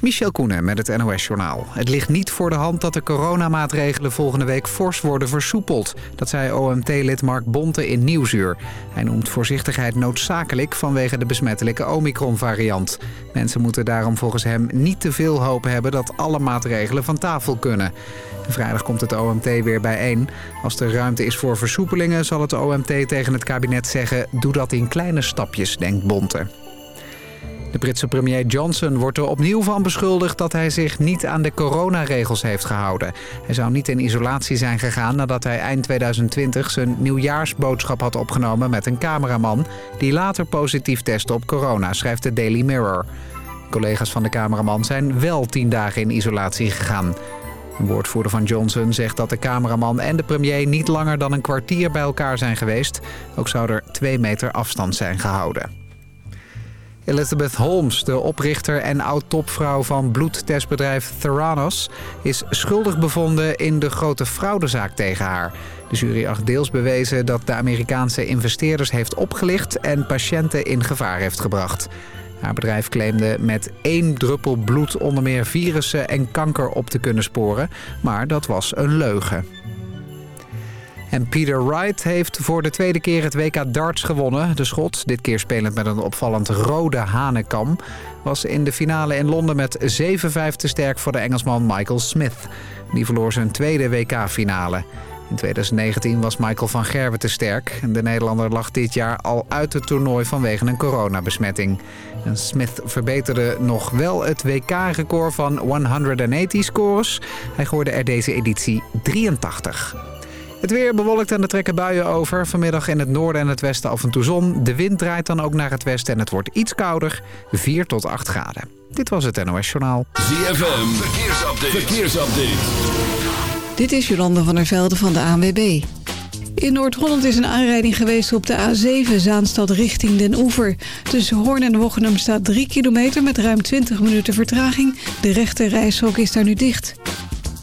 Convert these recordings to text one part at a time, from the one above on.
Michel Koenen met het NOS-journaal. Het ligt niet voor de hand dat de coronamaatregelen volgende week fors worden versoepeld. Dat zei OMT-lid Mark Bonte in Nieuwsuur. Hij noemt voorzichtigheid noodzakelijk vanwege de besmettelijke Omicron-variant. Mensen moeten daarom volgens hem niet te veel hoop hebben dat alle maatregelen van tafel kunnen. Vrijdag komt het OMT weer bijeen. Als er ruimte is voor versoepelingen zal het OMT tegen het kabinet zeggen... doe dat in kleine stapjes, denkt Bonte. De Britse premier Johnson wordt er opnieuw van beschuldigd dat hij zich niet aan de coronaregels heeft gehouden. Hij zou niet in isolatie zijn gegaan nadat hij eind 2020 zijn nieuwjaarsboodschap had opgenomen met een cameraman... die later positief testte op corona, schrijft de Daily Mirror. Collega's van de cameraman zijn wel tien dagen in isolatie gegaan. Een woordvoerder van Johnson zegt dat de cameraman en de premier niet langer dan een kwartier bij elkaar zijn geweest. Ook zou er twee meter afstand zijn gehouden. Elizabeth Holmes, de oprichter en oud-topvrouw van bloedtestbedrijf Theranos... is schuldig bevonden in de grote fraudezaak tegen haar. De jury acht deels bewezen dat de Amerikaanse investeerders heeft opgelicht... en patiënten in gevaar heeft gebracht. Haar bedrijf claimde met één druppel bloed onder meer virussen en kanker op te kunnen sporen. Maar dat was een leugen. En Peter Wright heeft voor de tweede keer het WK darts gewonnen. De schot, dit keer spelend met een opvallend rode hanekam... was in de finale in Londen met 7-5 te sterk voor de Engelsman Michael Smith. Die verloor zijn tweede WK-finale. In 2019 was Michael van Gerwen te sterk. De Nederlander lag dit jaar al uit het toernooi vanwege een coronabesmetting. En Smith verbeterde nog wel het WK-record van 180 scores. Hij gooide er deze editie 83. Het weer bewolkt en er trekken buien over. Vanmiddag in het noorden en het westen af en toe zon. De wind draait dan ook naar het westen en het wordt iets kouder. 4 tot 8 graden. Dit was het NOS Journaal. ZFM, verkeersupdate. verkeersupdate. Dit is Jolande van der Velde van de ANWB. In Noord-Holland is een aanrijding geweest op de A7 Zaanstad richting Den Oever. Tussen Hoorn en Wochenum staat 3 kilometer met ruim 20 minuten vertraging. De rechte reishok is daar nu dicht.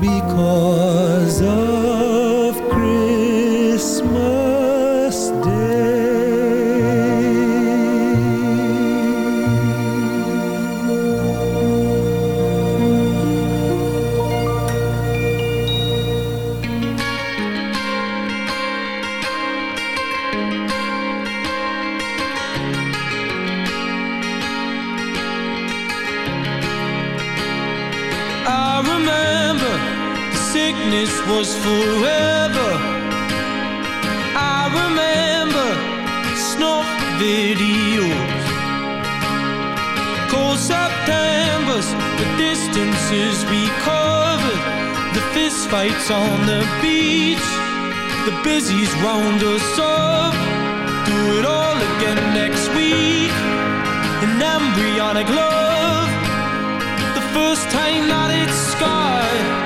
because of was forever. I remember snuff videos. Cold Septembers, the distances we covered. The fist fights on the beach. The busies round us up. Do it all again next week. An embryonic love The first time that it's scarred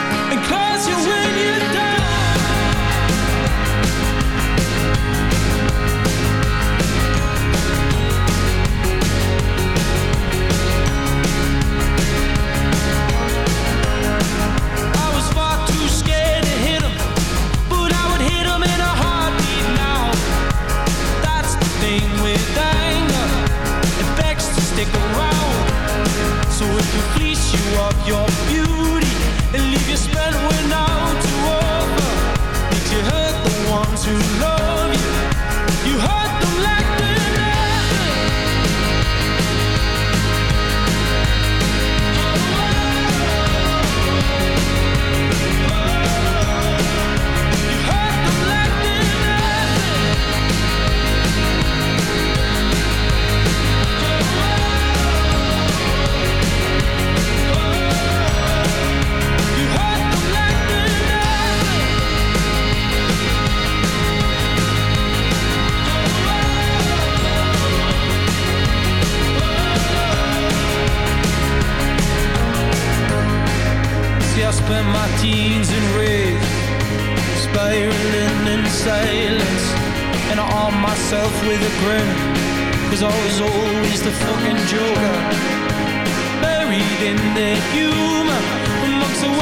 So it can fleece you of your spent my teens in rage, spiraling in silence. And I arm myself with a grin, cause I was always the fucking joker. Buried in the humor, amongst the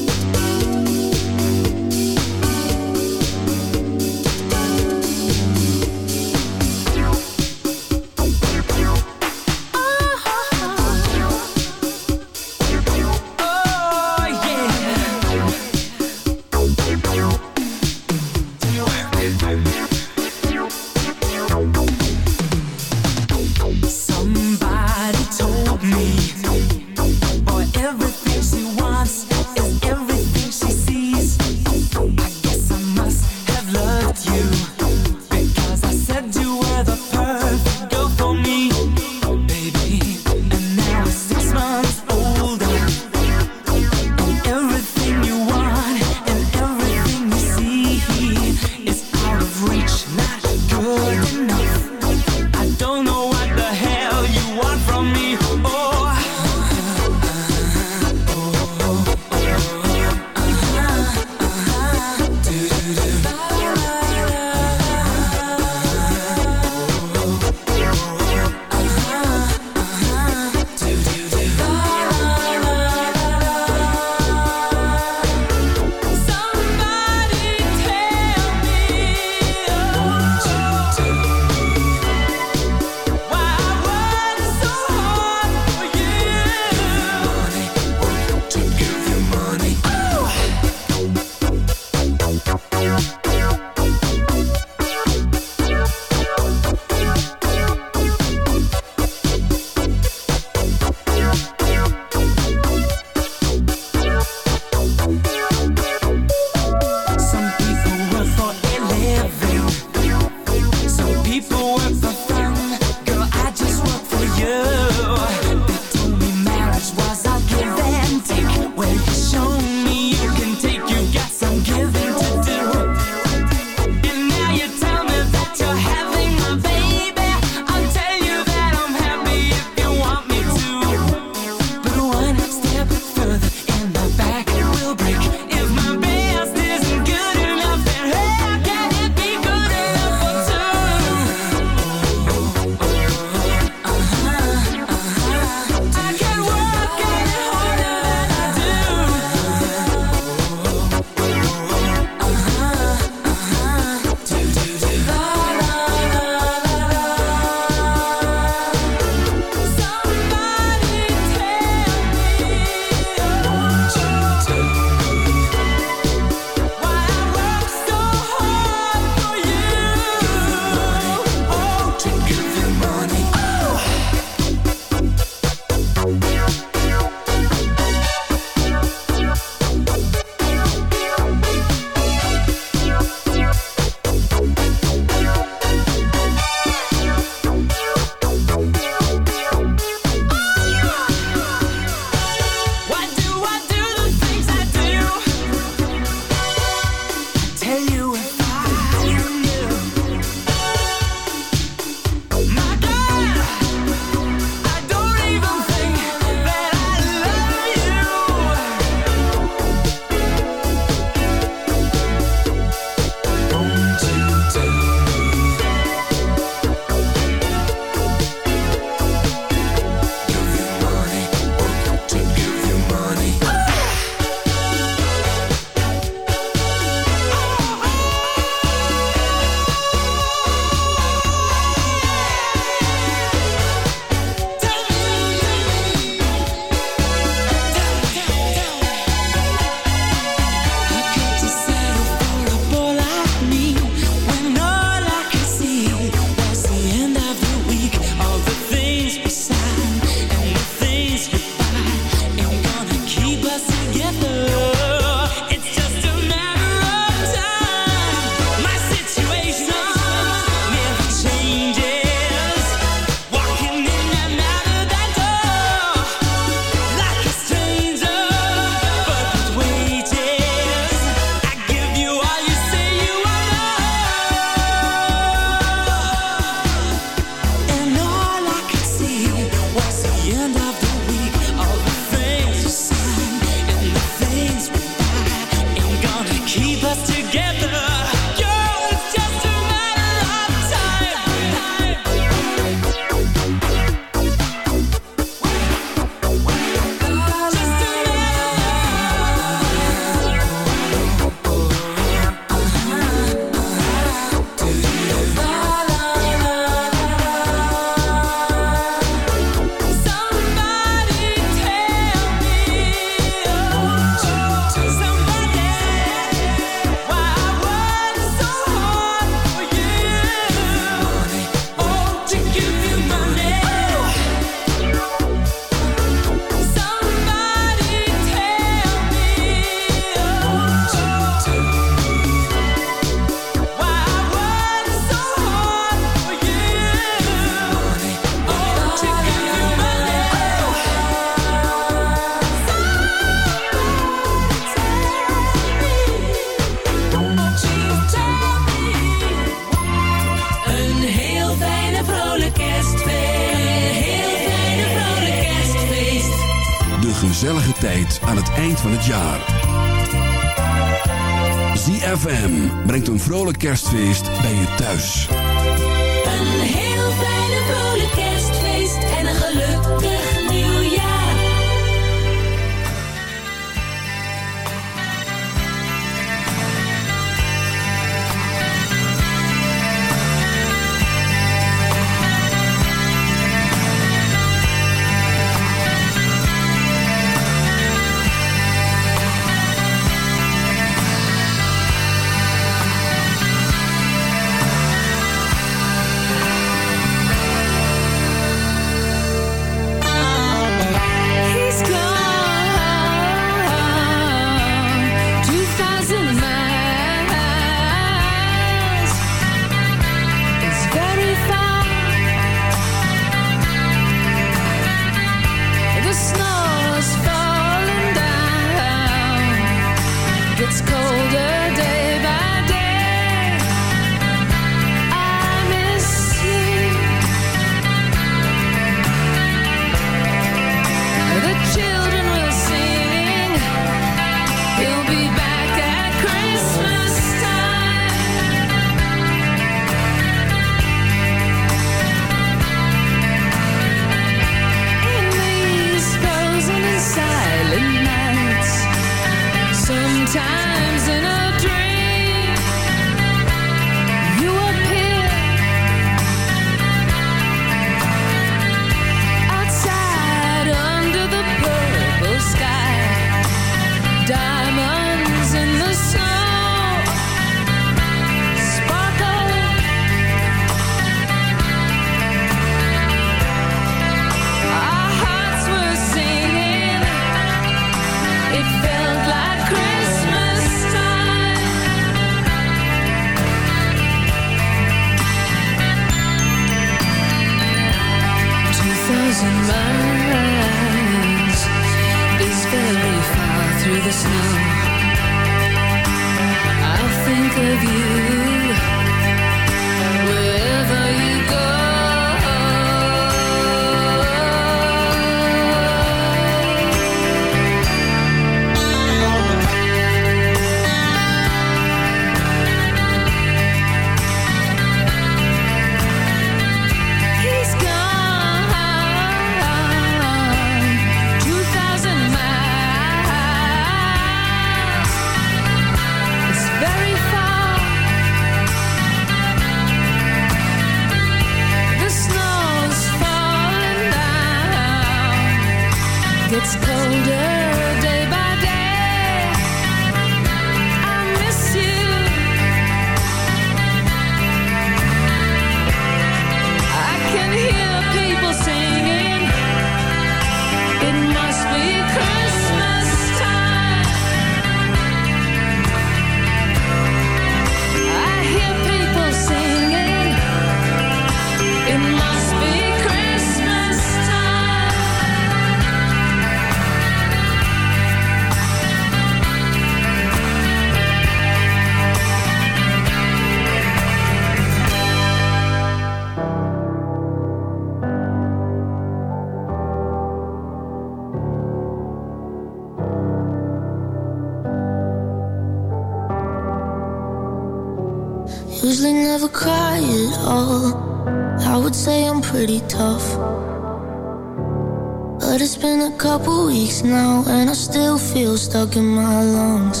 stuck in my lungs.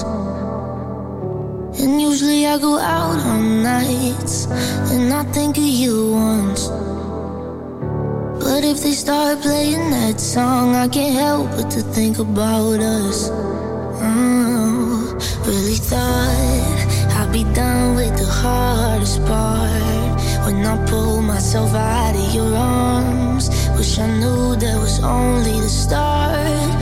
And usually I go out on nights and I think of you once. But if they start playing that song, I can't help but to think about us. Oh, really thought I'd be done with the hardest part when I pulled myself out of your arms. Wish I knew that was only the start.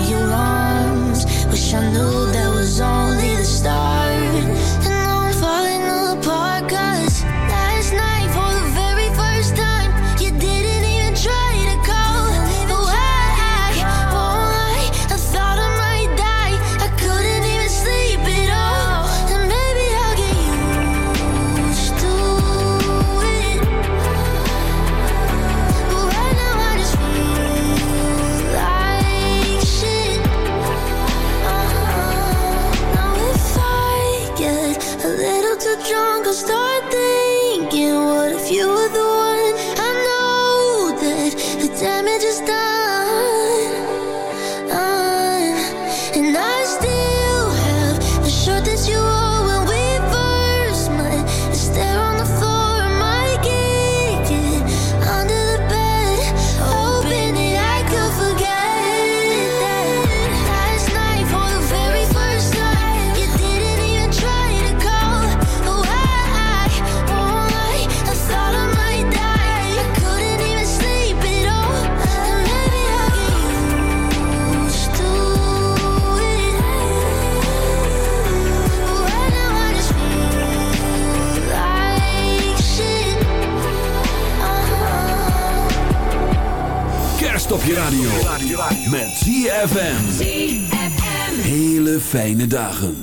fijne dagen.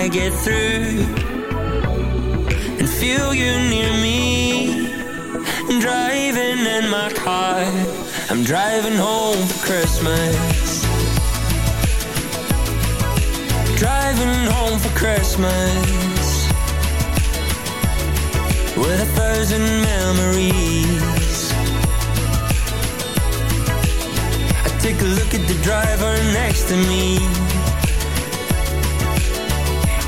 I get through. And feel you near me. Driving in my car. I'm driving home for Christmas. Driving home for Christmas. With a thousand memories. I take a look at the driver next to me.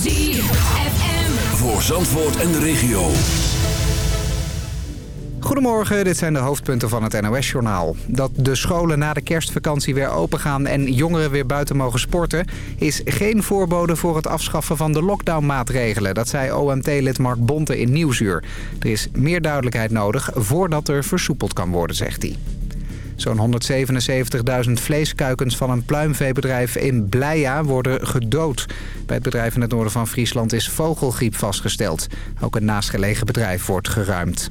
ZFM. Voor Zandvoort en de regio. Goedemorgen, dit zijn de hoofdpunten van het NOS-journaal. Dat de scholen na de kerstvakantie weer opengaan en jongeren weer buiten mogen sporten... is geen voorbode voor het afschaffen van de lockdownmaatregelen. Dat zei OMT-lid Mark Bonte in Nieuwsuur. Er is meer duidelijkheid nodig voordat er versoepeld kan worden, zegt hij. Zo'n 177.000 vleeskuikens van een pluimveebedrijf in Bleia worden gedood. Bij het bedrijf in het noorden van Friesland is vogelgriep vastgesteld. Ook een naastgelegen bedrijf wordt geruimd.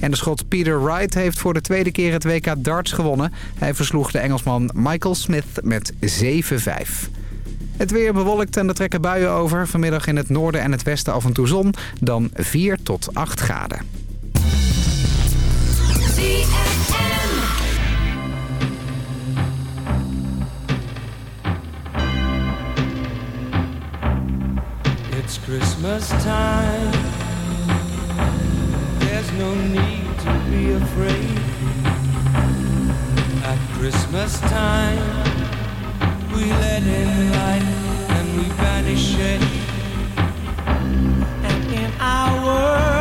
En de schot Peter Wright heeft voor de tweede keer het WK darts gewonnen. Hij versloeg de Engelsman Michael Smith met 7-5. Het weer bewolkt en er trekken buien over. Vanmiddag in het noorden en het westen af en toe zon. Dan 4 tot 8 graden. It's Christmas time. There's no need to be afraid. At Christmas time, we let in light and we banish it. And in our world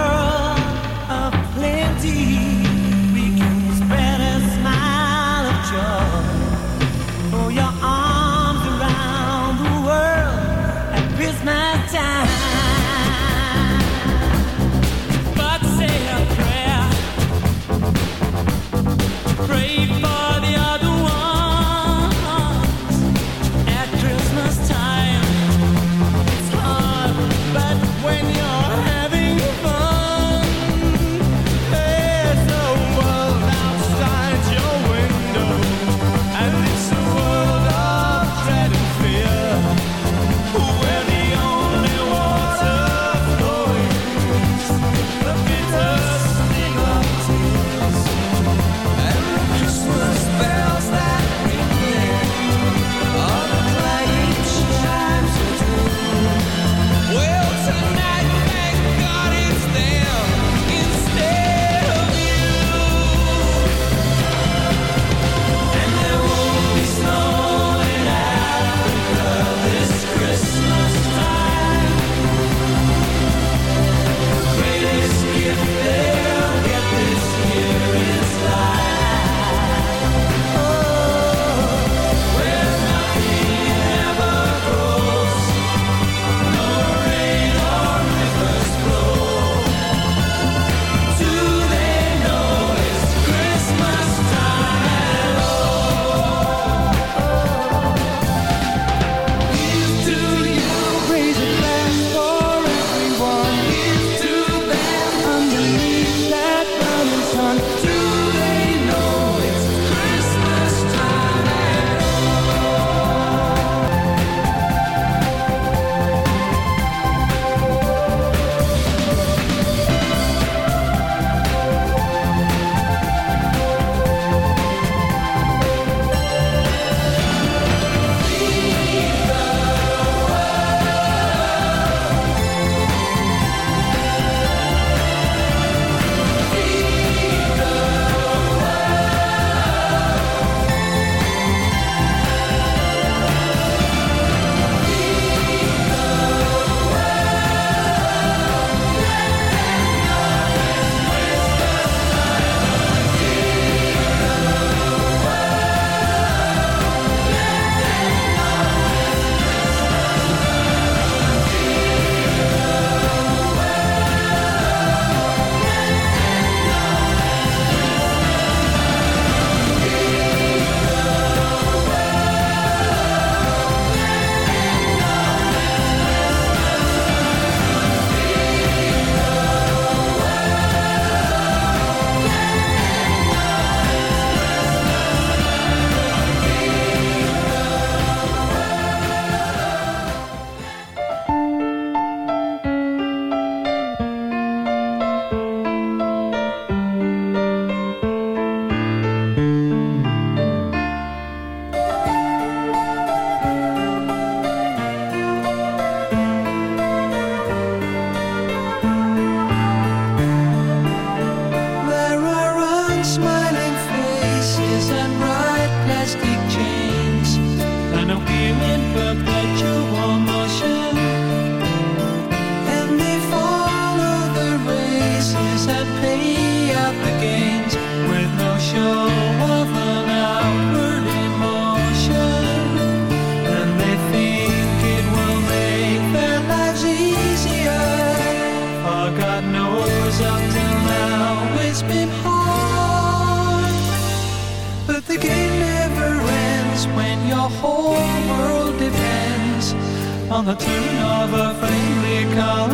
on the turn of a friendly card.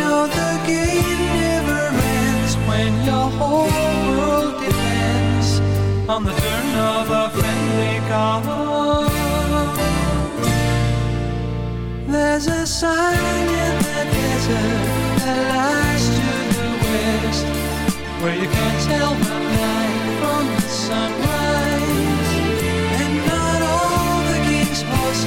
No, the game never ends when your whole world depends on the turn of a friendly card. There's a sign in the desert that lies to the west, where you can't tell the night from the sunrise.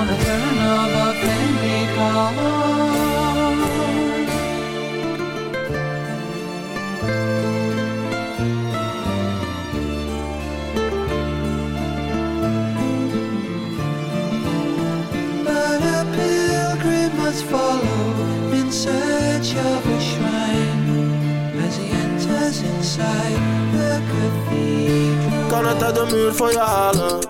On the turn of a friendly card. But a pilgrim must follow in search of a shrine as he enters inside the cathedral. Kan het uit de muur voor je halen?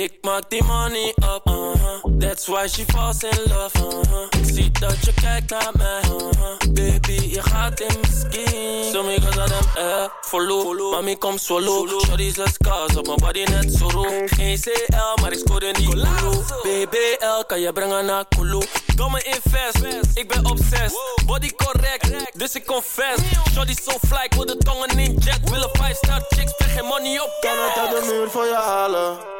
Ik maak die money up, uh-huh. That's why she falls in love, uh-huh. Ik zie dat je kijkt naar mij, uh-huh. Baby, je gaat in mijn skin. Sommige aan hem, eh, follow. Mami, kom solo. Shorty zes scars op mijn body net zo roe. Geen CL, maar ik scoor in die Kulu. BBL, kan je brengen naar Kulu. Domme invest, ik ben obsessed. Body correct, dus ik confess. Shorty so fly, ik wil de tongen in jet. Willen 5 star chicks, spreek geen money op. Kan het uit de muur voor je halen?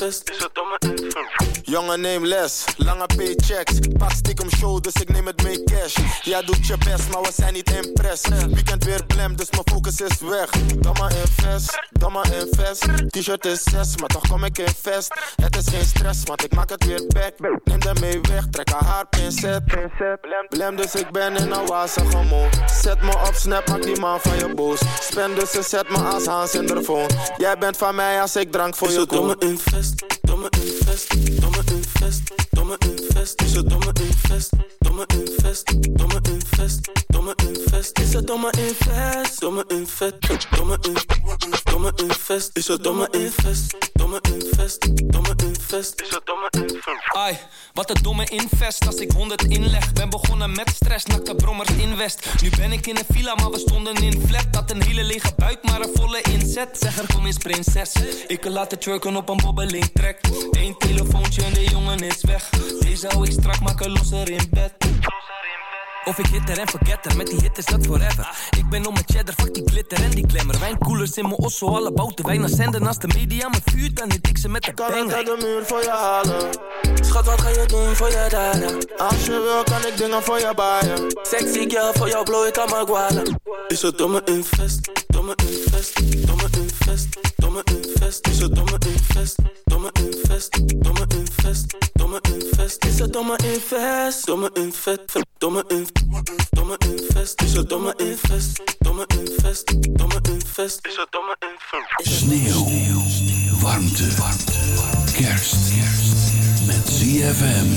Is het domme. Jongen, neem les, lange paychecks. Pak stiekem show, dus ik neem het mee cash. Ja, doet je best, maar we zijn niet impress. Weekend weer blem, dus mijn focus is weg. Domme invest, domme invest. T-shirt is 6, maar toch kom ik in vest. Het is geen stress, want ik maak het weer back. Neem de mee weg, trek haar haar pincet. Blem, dus ik ben in een wazige mood. Zet me op snap, maak die man van je boos. Spend dus en zet me als Hans in de phone. Jij bent van mij als ik drank voor je koop. Domme invest, domme invest, domme invest. Is het domme invest, domme invest, domme invest, domme invest. Is het domme invest, domme invest, domme invest, domme invest. Is het domme invest, domme domme. Is het domme invest. Ai, wat een domme invest als ik 100 inleg. Ben begonnen met stress, nakte brommers in West. Nu ben ik in een villa, maar we stonden in flat. Dat een hele lege buik, maar een volle inzet. Zeg er kom eens prinses. Ik kan laten twerken op een Eén telefoontje en de jongen is weg. Deze hou ik strak, maken losser in bed. Of ik hitter en forgetter, met die hit is dat forever. Ik ben om mijn cheddar, fuck die glitter en die glamour. Wijnkoelers in mijn osso, alle bouten wijna zenden. Als de media me vuur dan hit ik ze met de banger. Kan ik uit de muur voor je halen? Schat, wat ga je doen voor je daden? Als je wil, kan ik dingen voor je baaien. Sexy girl, voor jou blow ik aan mijn gualen. Is het domme invest, domme invest, domme invest, domme invest. Is het domme invest, domme invest, domme invest, domme invest. Is het domme invest, domme invest, domme invest. Domme invest, is het domme invest. Domme invest, domme invest. Is het domme invest. Sneeuw, sneeuw, warmte, warmte, kerst. kerst. Met ZFM.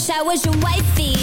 Wish I was your wifey.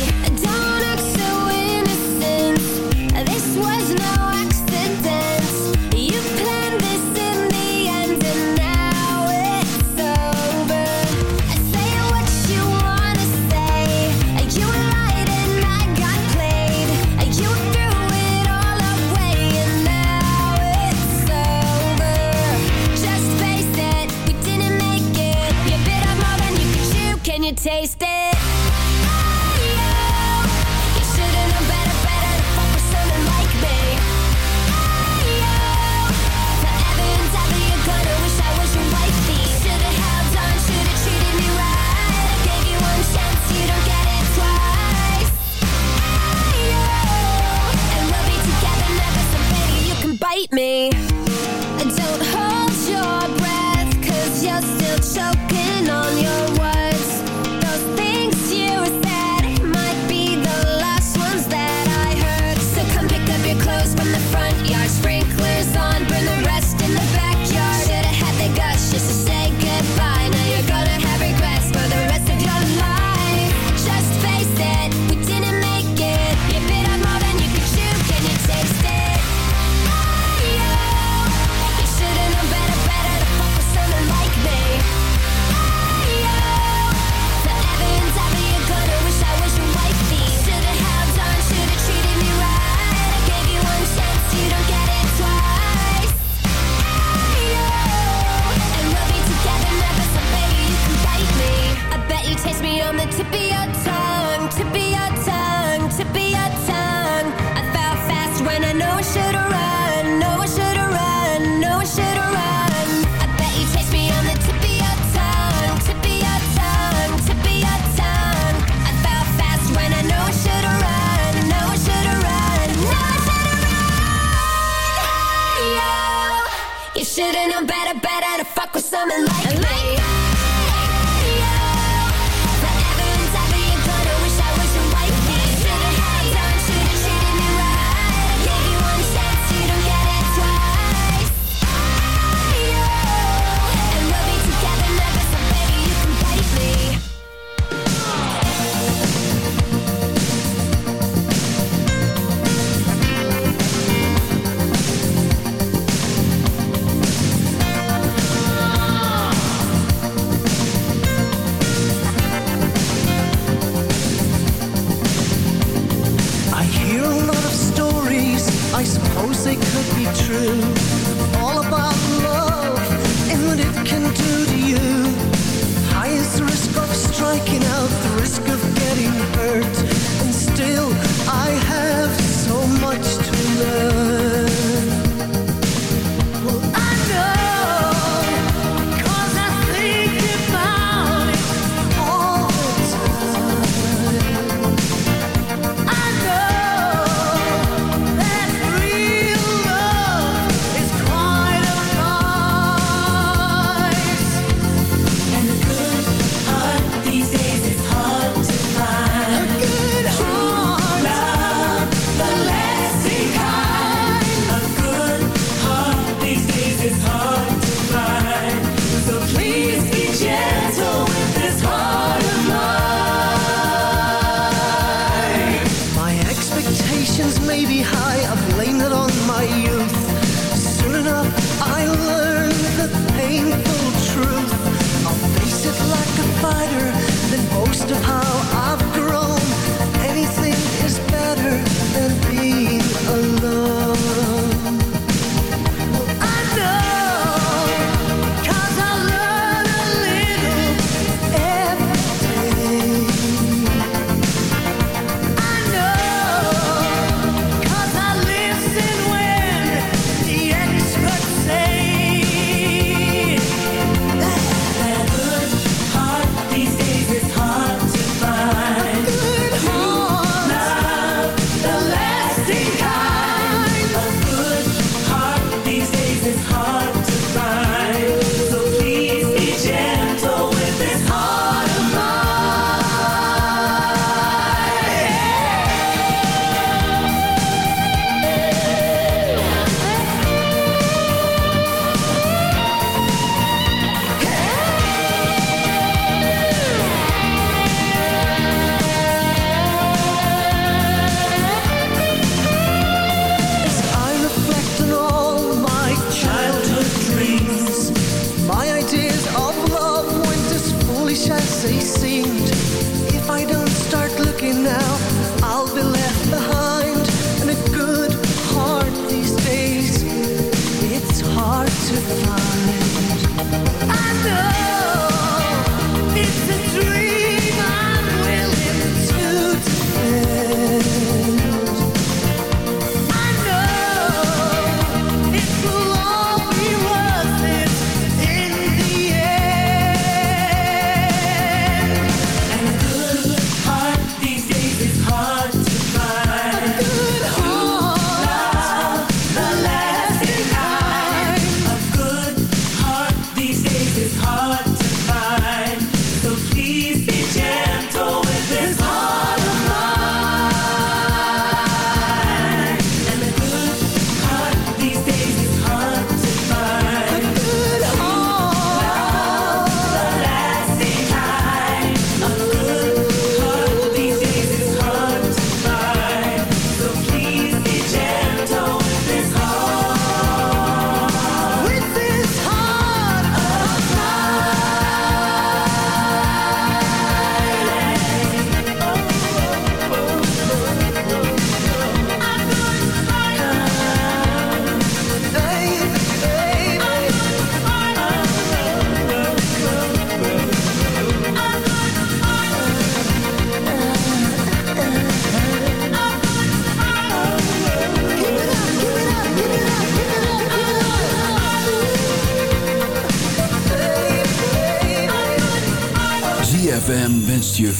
to find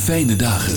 fijne dagen.